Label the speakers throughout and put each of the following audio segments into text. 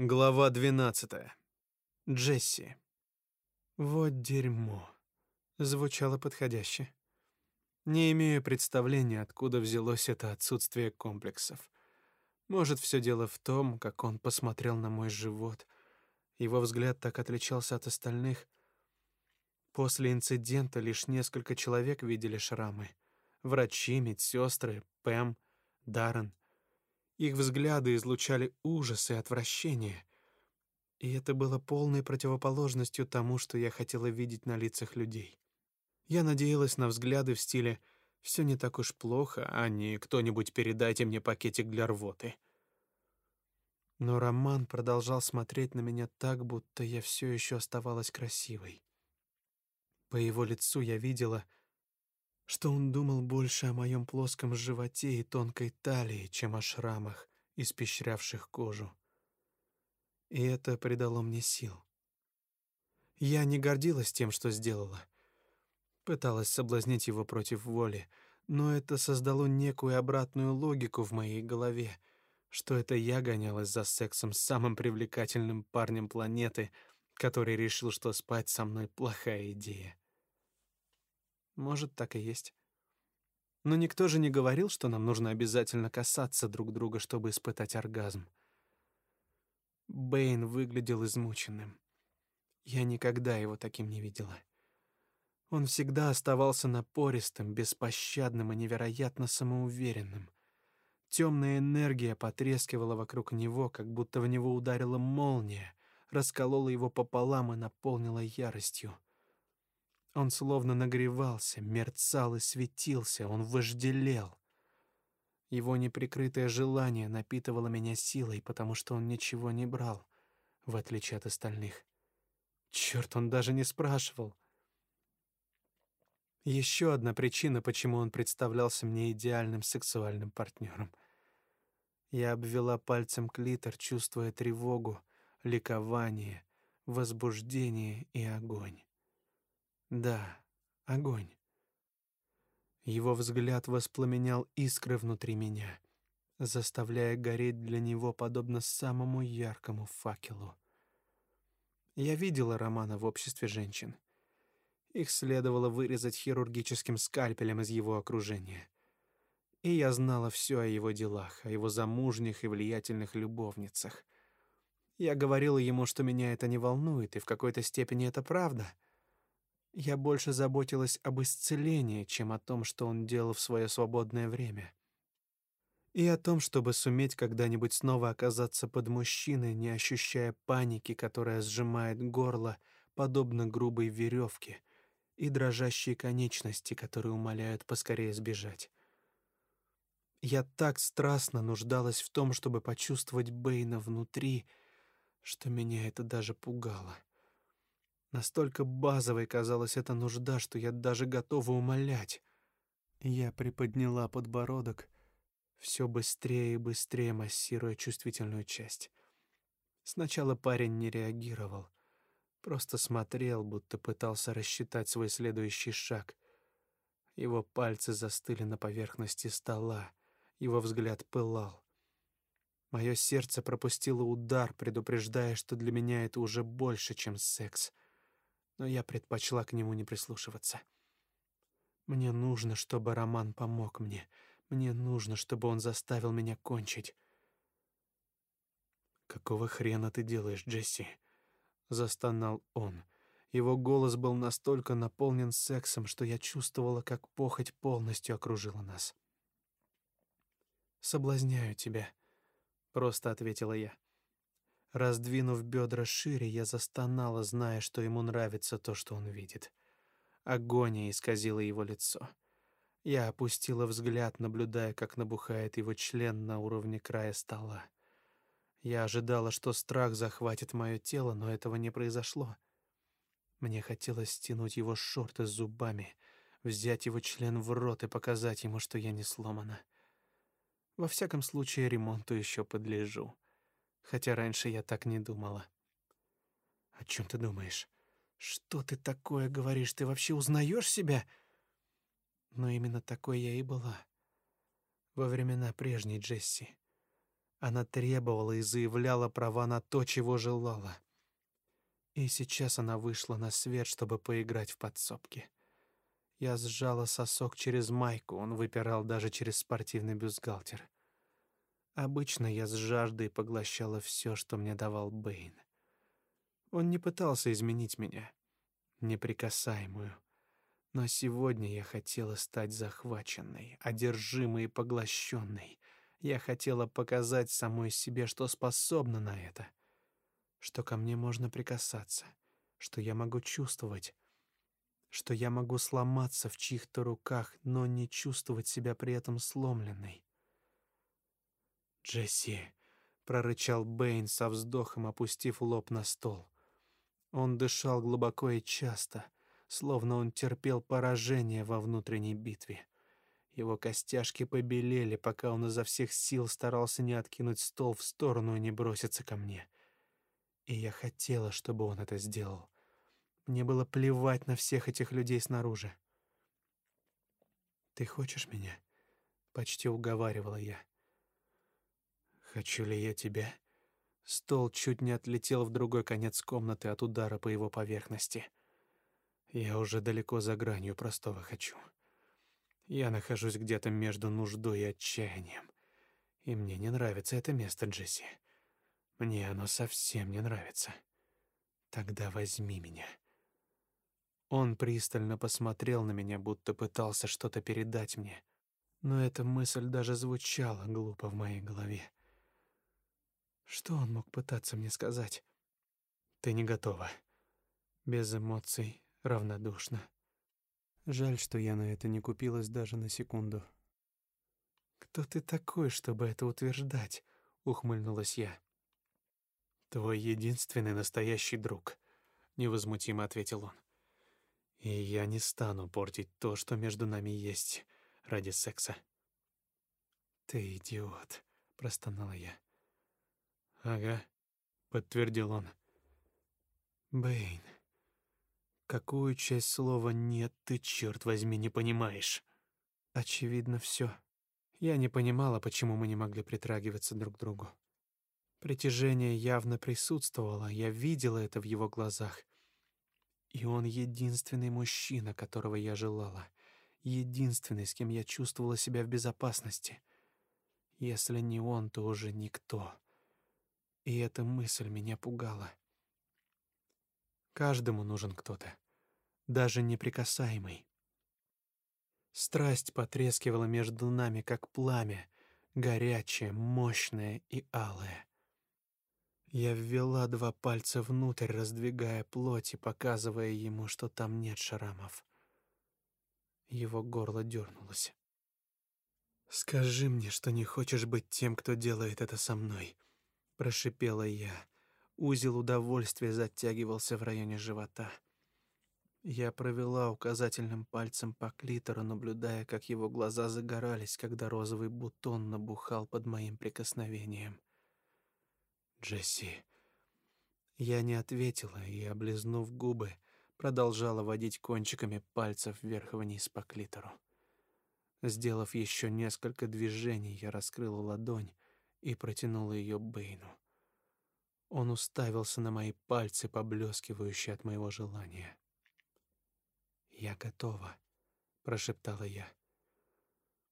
Speaker 1: Глава 12. Джесси.
Speaker 2: Вот дерьмо. Звучало подходяще. Не имею представления, откуда взялось это отсутствие комплексов. Может, все дело в том, как он посмотрел на мой живот. Его взгляд так отличался от остальных. После инцидента лишь несколько человек видели шрамы. Врачи, медсестры, Пэм, Даррен. Их взгляды излучали ужас и отвращение. И это было полной противоположностью тому, что я хотела видеть на лицах людей. Я надеялась на взгляды в стиле «все не так уж плохо», а не «кто-нибудь передайте мне пакетик для рвоты». Но Роман продолжал смотреть на меня так, будто я все еще оставалась красивой. По его лицу я видела, что он думал больше о моем плоском животе и тонкой талии, чем о шрамах, испещрявших кожу. И это придало мне сил. Я не гордилась тем, что сделала. Пыталась соблазнить его против воли, но это создало некую обратную логику в моей голове, что это я гонялась за сексом с самым привлекательным парнем планеты, который решил, что спать со мной плохая идея. Может, так и есть. Но никто же не говорил, что нам нужно обязательно касаться друг друга, чтобы испытать оргазм. Бэйн выглядел измученным. Я никогда его таким не видела. Он всегда оставался напористым, беспощадным и невероятно самоуверенным. Темная энергия потрескивала вокруг него, как будто в него ударила молния, расколола его пополам и наполнила яростью. Он словно нагревался, мерцал и светился, он вожделел. Его неприкрытое желание напитывало меня силой, потому что он ничего не брал, в отличие от остальных. Черт, он даже не спрашивал. Еще одна причина, почему он представлялся мне идеальным сексуальным партнером. Я обвела пальцем клитор, чувствуя тревогу, ликование, возбуждение и огонь. Да, огонь. Его взгляд воспламенял искры внутри меня, заставляя гореть для него подобно самому яркому факелу. Я видела Романа в обществе женщин. Их следовало вырезать хирургическим скальпелем из его окружения. И я знала все о его делах, о его замужних и влиятельных любовницах. Я говорила ему, что меня это не волнует, и в какой-то степени это правда — я больше заботилась об исцелении, чем о том, что он делал в свое свободное время. И о том, чтобы суметь когда-нибудь снова оказаться под мужчиной, не ощущая паники, которая сжимает горло, подобно грубой веревке, и дрожащие конечности, которые умоляют поскорее сбежать. Я так страстно нуждалась в том, чтобы почувствовать Бэйна внутри, что меня это даже пугало. Настолько базовой казалась эта нужда, что я даже готова умолять. Я приподняла подбородок, все быстрее и быстрее массируя чувствительную часть. Сначала парень не реагировал, просто смотрел, будто пытался рассчитать свой следующий шаг. Его пальцы застыли на поверхности стола, его взгляд пылал. Мое сердце пропустило удар, предупреждая, что для меня это уже больше, чем секс — но я предпочла к нему не прислушиваться. Мне нужно, чтобы Роман помог мне. Мне нужно, чтобы он заставил меня кончить. Какого хрена ты делаешь, Джесси? застонал он. Его голос был настолько наполнен сексом, что я чувствовала, как похоть полностью окружила нас. Соблазняю тебя, просто ответила я. Раздвинув бедра шире, я застонала, зная, что ему нравится то, что он видит. Агония исказила его лицо. Я опустила взгляд, наблюдая, как набухает его член на уровне края стола. Я ожидала, что страх захватит мое тело, но этого не произошло. Мне хотелось стянуть его шорты зубами, взять его член в рот и показать ему, что я не сломана. Во всяком случае, ремонту еще подлежу хотя раньше я так не думала. О чем ты думаешь? Что ты такое говоришь? Ты вообще узнаешь себя? Но именно такой я и была во времена прежней Джесси. Она требовала и заявляла права на то, чего желала. И сейчас она вышла на свет, чтобы поиграть в подсобки. Я сжала сосок через майку, он выпирал даже через спортивный бюстгальтер. Обычно я с жаждой поглощала все, что мне давал Бэйн. Он не пытался изменить меня, неприкасаемую. Но сегодня я хотела стать захваченной, одержимой и поглощенной. Я хотела показать самой себе, что способна на это, что ко мне можно прикасаться, что я могу чувствовать, что я могу сломаться в чьих-то руках, но не чувствовать себя при этом сломленной. «Джесси!» — прорычал Бэйн со вздохом, опустив лоб на стол. Он дышал глубоко и часто, словно он терпел поражение во внутренней битве. Его костяшки побелели, пока он изо всех сил старался не откинуть стол в сторону и не броситься ко мне. И я хотела, чтобы он это сделал. Мне было плевать на всех этих людей снаружи. «Ты хочешь меня?» — почти уговаривала я. Хочу ли я тебя? Стол чуть не отлетел в другой конец комнаты от удара по его поверхности. Я уже далеко за гранью простого хочу. Я нахожусь где-то между нуждой и отчаянием. И мне не нравится это место, Джесси. Мне оно совсем не нравится. Тогда возьми меня. Он пристально посмотрел на меня, будто пытался что-то передать мне. Но эта мысль даже звучала глупо в моей голове. Что он мог пытаться мне сказать? Ты не готова. Без эмоций, равнодушно. Жаль, что я на это не купилась даже на секунду. Кто ты такой, чтобы это утверждать? ухмыльнулась я. Твой единственный настоящий друг, невозмутимо ответил он. И я не стану портить то, что между нами есть, ради секса. Ты идиот, простонала я. Ага, подтвердил он. Бэйн, какую часть слова нет ты, черт возьми, не понимаешь? Очевидно, все. Я не понимала, почему мы не могли притрагиваться друг к другу. Притяжение явно присутствовало, я видела это в его глазах. И он единственный мужчина, которого я желала, единственный, с кем я чувствовала себя в безопасности. Если не он, то уже никто. И эта мысль меня пугала. Каждому нужен кто-то, даже неприкасаемый. Страсть потрескивала между нами, как пламя, горячее, мощное и алое. Я ввела два пальца внутрь, раздвигая плоть и показывая ему, что там нет шрамов. Его горло дернулось. «Скажи мне, что не хочешь быть тем, кто делает это со мной», прошипела я. Узел удовольствия затягивался в районе живота. Я провела указательным пальцем по клитору, наблюдая, как его глаза загорались, когда розовый бутон набухал под моим прикосновением. Джесси. Я не ответила и, облизнув губы, продолжала водить кончиками пальцев вверх-вниз по клитору. Сделав еще несколько движений, я раскрыла ладонь и протянула ее Бэйну. Он уставился на мои пальцы, поблескивающие от моего желания. «Я готова», — прошептала я.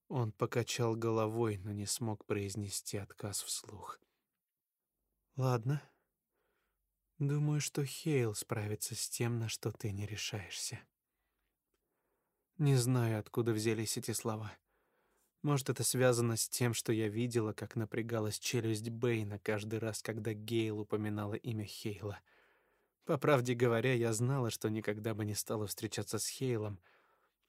Speaker 2: Он покачал головой, но не смог произнести отказ вслух. «Ладно. Думаю, что Хейл справится с тем, на что ты не решаешься». Не знаю, откуда взялись эти слова. Может, это связано с тем, что я видела, как напрягалась челюсть Бэйна каждый раз, когда Гейл упоминала имя Хейла. По правде говоря, я знала, что никогда бы не стала встречаться с Хейлом,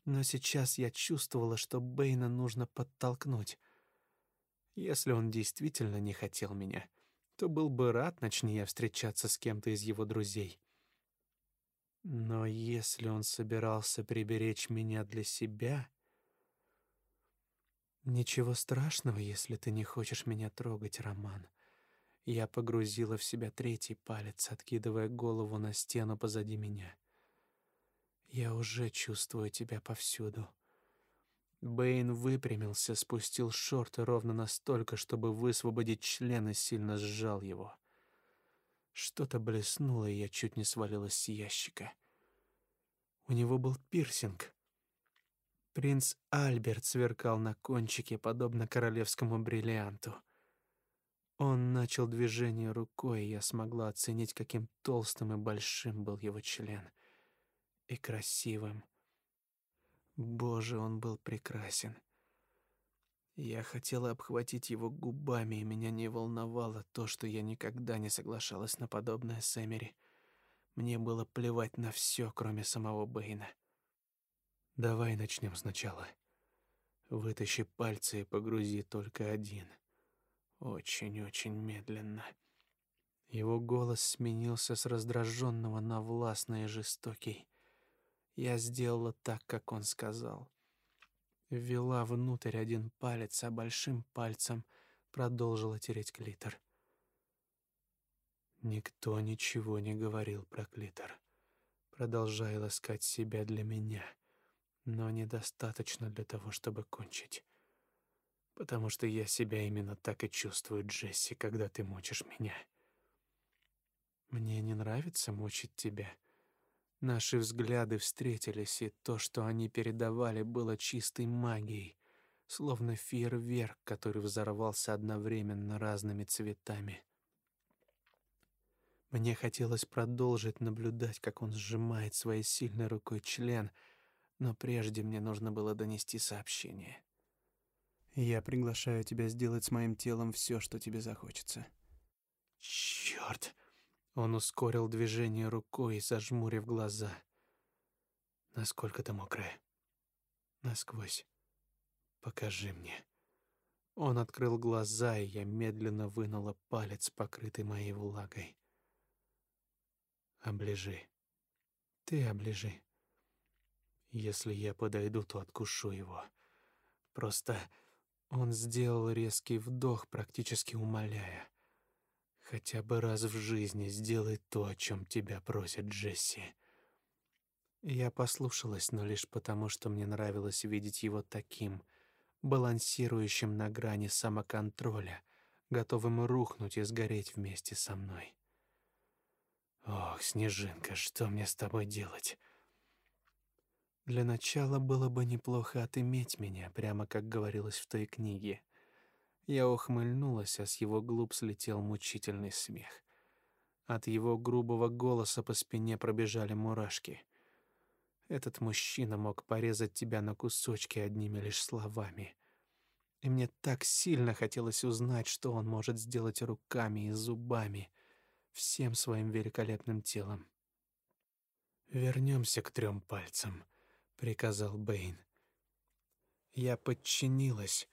Speaker 2: но сейчас я чувствовала, что Бэйна нужно подтолкнуть. Если он действительно не хотел меня, то был бы рад, начни я встречаться с кем-то из его друзей. Но если он собирался приберечь меня для себя, Ничего страшного, если ты не хочешь меня трогать, Роман. Я погрузила в себя третий палец, откидывая голову на стену позади меня. Я уже чувствую тебя повсюду. Бэйн выпрямился, спустил шорты ровно настолько, чтобы высвободить член и сильно сжал его. Что-то блеснуло, и я чуть не свалилась с ящика. У него был пирсинг. Принц Альберт сверкал на кончике, подобно королевскому бриллианту. Он начал движение рукой, и я смогла оценить, каким толстым и большим был его член. И красивым. Боже, он был прекрасен. Я хотела обхватить его губами, и меня не волновало то, что я никогда не соглашалась на подобное с Эмери. Мне было плевать на все, кроме самого Бэйна. Давай начнем сначала. Вытащи пальцы и погрузи только один. Очень-очень медленно. Его голос сменился с раздраженного на властный и жестокий. Я сделала так, как он сказал. Ввела внутрь один палец, а большим пальцем продолжила тереть клитор. Никто ничего не говорил про клитор. Продолжая ласкать себя для меня, но недостаточно для того, чтобы кончить. Потому что я себя именно так и чувствую, Джесси, когда ты мучишь меня. Мне не нравится мучить тебя, Наши взгляды встретились, и то, что они передавали, было чистой магией, словно фейерверк, который взорвался одновременно разными цветами. Мне хотелось продолжить наблюдать, как он сжимает своей сильной рукой член, но прежде мне нужно было донести сообщение.
Speaker 1: Я приглашаю тебя сделать с моим телом все, что тебе захочется.
Speaker 2: Черт! Он ускорил движение рукой, зажмурив глаза. Насколько ты мокрая? Насквозь. Покажи мне. Он открыл глаза, и я медленно вынула палец, покрытый моей влагой. Оближи. Ты оближи. Если я подойду, то откушу его. Просто он сделал резкий вдох, практически умоляя. Хотя бы раз в жизни сделай то, о чем тебя просит Джесси. Я послушалась, но лишь потому, что мне нравилось видеть его таким, балансирующим на грани самоконтроля, готовым рухнуть и сгореть вместе со мной. Ох, Снежинка, что мне с тобой делать? Для начала было бы неплохо отыметь меня, прямо как говорилось в той книге. Я ухмыльнулась, а с его губ слетел мучительный смех. От его грубого голоса по спине пробежали мурашки. Этот мужчина мог порезать тебя на кусочки одними лишь словами. И мне так сильно хотелось узнать, что он может сделать руками и зубами, всем своим великолепным телом. Вернемся к трем пальцам, приказал Бэйн. Я подчинилась,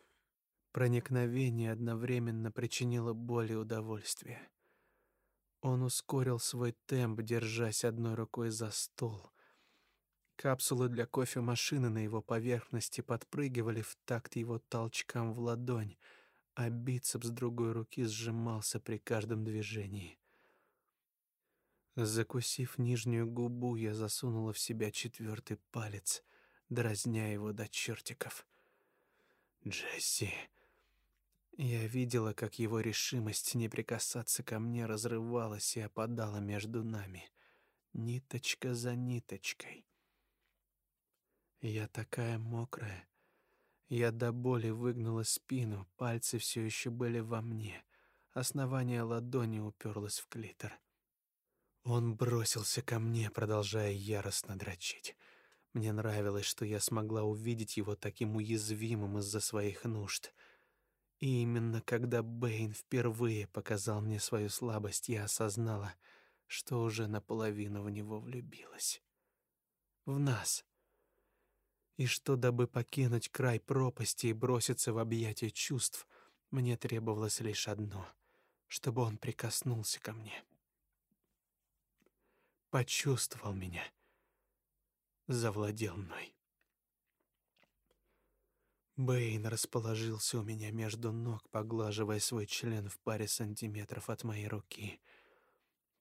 Speaker 2: Проникновение одновременно причинило боль и удовольствие. Он ускорил свой темп, держась одной рукой за стол. Капсулы для кофемашины на его поверхности подпрыгивали в такт его толчкам в ладонь, а бицепс другой руки сжимался при каждом движении. Закусив нижнюю губу, я засунула в себя четвертый палец, дразня его до чертиков. «Джесси!» Я видела, как его решимость не прикасаться ко мне разрывалась и опадала между нами, ниточка за ниточкой. Я такая мокрая. Я до боли выгнула спину, пальцы все еще были во мне. Основание ладони уперлось в клитор. Он бросился ко мне, продолжая яростно дрочить. Мне нравилось, что я смогла увидеть его таким уязвимым из-за своих нужд — и именно когда Бэйн впервые показал мне свою слабость, я осознала, что уже наполовину в него влюбилась. В нас. И что, дабы покинуть край пропасти и броситься в объятия чувств, мне требовалось лишь одно — чтобы он прикоснулся ко мне. Почувствовал меня. Завладел мной. Бэйн расположился у меня между ног, поглаживая свой член в паре сантиметров от моей руки,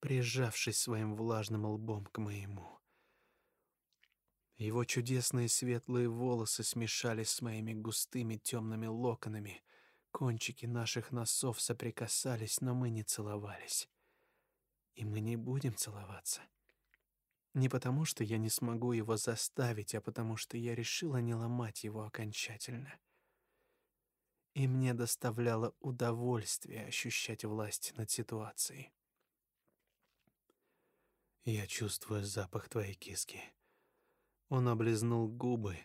Speaker 2: прижавшись своим влажным лбом к моему. Его чудесные светлые волосы смешались с моими густыми темными локонами. Кончики наших носов соприкасались, но мы не целовались. И мы не будем целоваться. Не потому, что я не смогу его заставить, а потому что я решила не ломать его окончательно. И мне доставляло удовольствие ощущать власть над ситуацией. Я чувствую запах твоей киски. Он облизнул губы,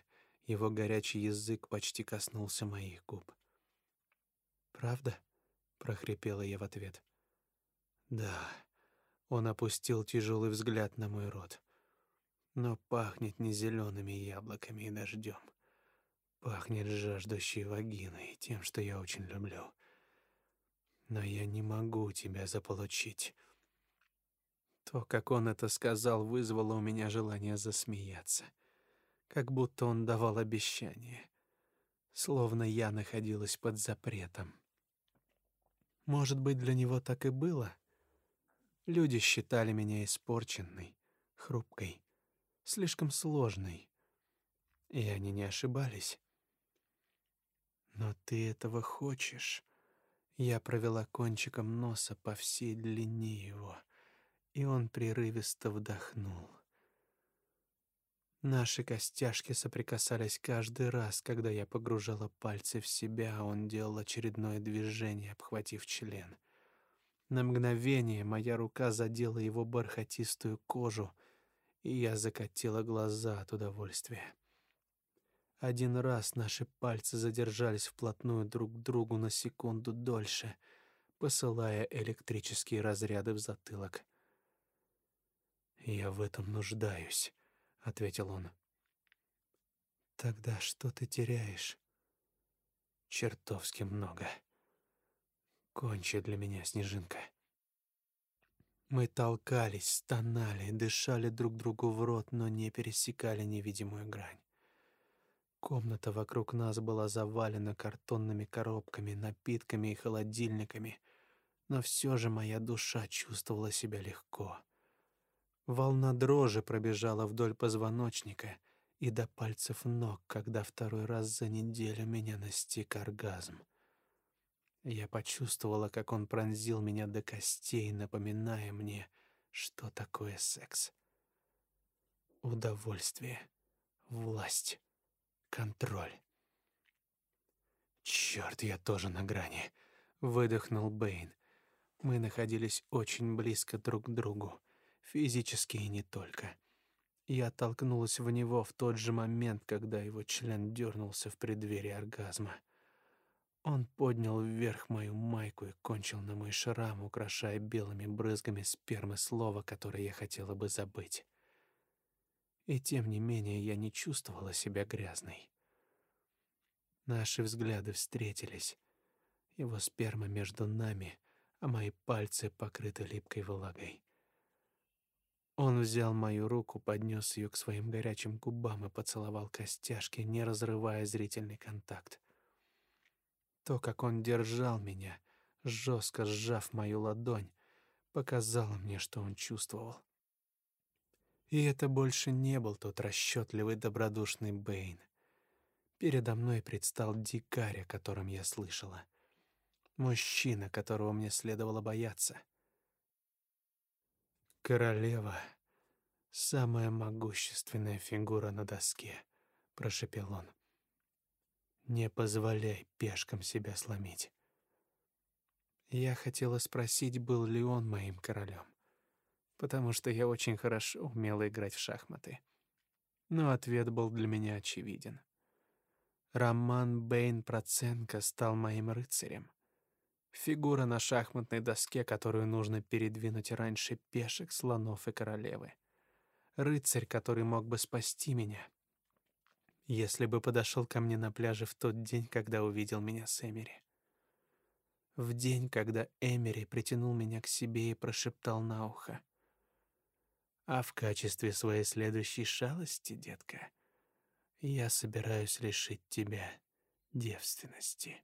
Speaker 2: его горячий язык почти коснулся моих губ. Правда? прохрипела я в ответ. Да. Он опустил тяжелый взгляд на мой рот. Но пахнет не зелеными яблоками и дождем. Пахнет жаждущей вагиной, тем, что я очень люблю. Но я не могу тебя заполучить. То, как он это сказал, вызвало у меня желание засмеяться, как будто он давал обещание, словно я находилась под запретом. Может быть, для него так и было. Люди считали меня испорченной, хрупкой, слишком сложной. И они не ошибались. Но ты этого хочешь. Я провела кончиком носа по всей длине его и он прерывисто вдохнул. Наши костяшки соприкасались каждый раз, когда я погружала пальцы в себя, а он делал очередное движение, обхватив член. На мгновение моя рука задела его бархатистую кожу, и я закатила глаза от удовольствия. Один раз наши пальцы задержались вплотную друг к другу на секунду дольше, посылая электрические разряды в затылок. Я в этом нуждаюсь, ответил он. Тогда что ты теряешь? Чертовски много. Кончи для меня, снежинка. Мы толкались, стонали, дышали друг другу в рот, но не пересекали невидимую грань. Комната вокруг нас была завалена картонными коробками, напитками и холодильниками, но все же моя душа чувствовала себя легко. Волна дрожи пробежала вдоль позвоночника и до пальцев ног, когда второй раз за неделю меня настиг оргазм. Я почувствовала, как он пронзил меня до костей, напоминая мне, что такое секс. Удовольствие, власть, контроль. Черт, я тоже на грани, выдохнул Бэйн. Мы находились очень близко друг к другу физически и не только. Я толкнулась в него в тот же момент, когда его член дернулся в преддверии оргазма. Он поднял вверх мою майку и кончил на мой шрам, украшая белыми брызгами спермы слово, которое я хотела бы забыть. И тем не менее я не чувствовала себя грязной. Наши взгляды встретились. Его сперма между нами, а мои пальцы покрыты липкой влагой. Он взял мою руку, поднес ее к своим горячим губам и поцеловал костяшки, не разрывая зрительный контакт. То, как он держал меня, жестко сжав мою ладонь, показало мне, что он чувствовал. И это больше не был тот расчетливый, добродушный Бэйн. Передо мной предстал дикарь, о котором я слышала. Мужчина, которого мне следовало бояться. Королева — самая могущественная фигура на доске, — прошепел он. Не позволяй пешкам себя сломить. Я хотела спросить, был ли он моим королем, потому что я очень хорошо умела играть в шахматы. Но ответ был для меня очевиден. Роман Бэйн Проценко стал моим рыцарем. Фигура на шахматной доске, которую нужно передвинуть раньше пешек, слонов и королевы. Рыцарь, который мог бы спасти меня, если бы подошел ко мне на пляже в тот день, когда увидел меня с Эмери. В день, когда Эмери притянул меня к себе и прошептал на ухо: "А в качестве своей следующей шалости, детка, я собираюсь лишить тебя девственности".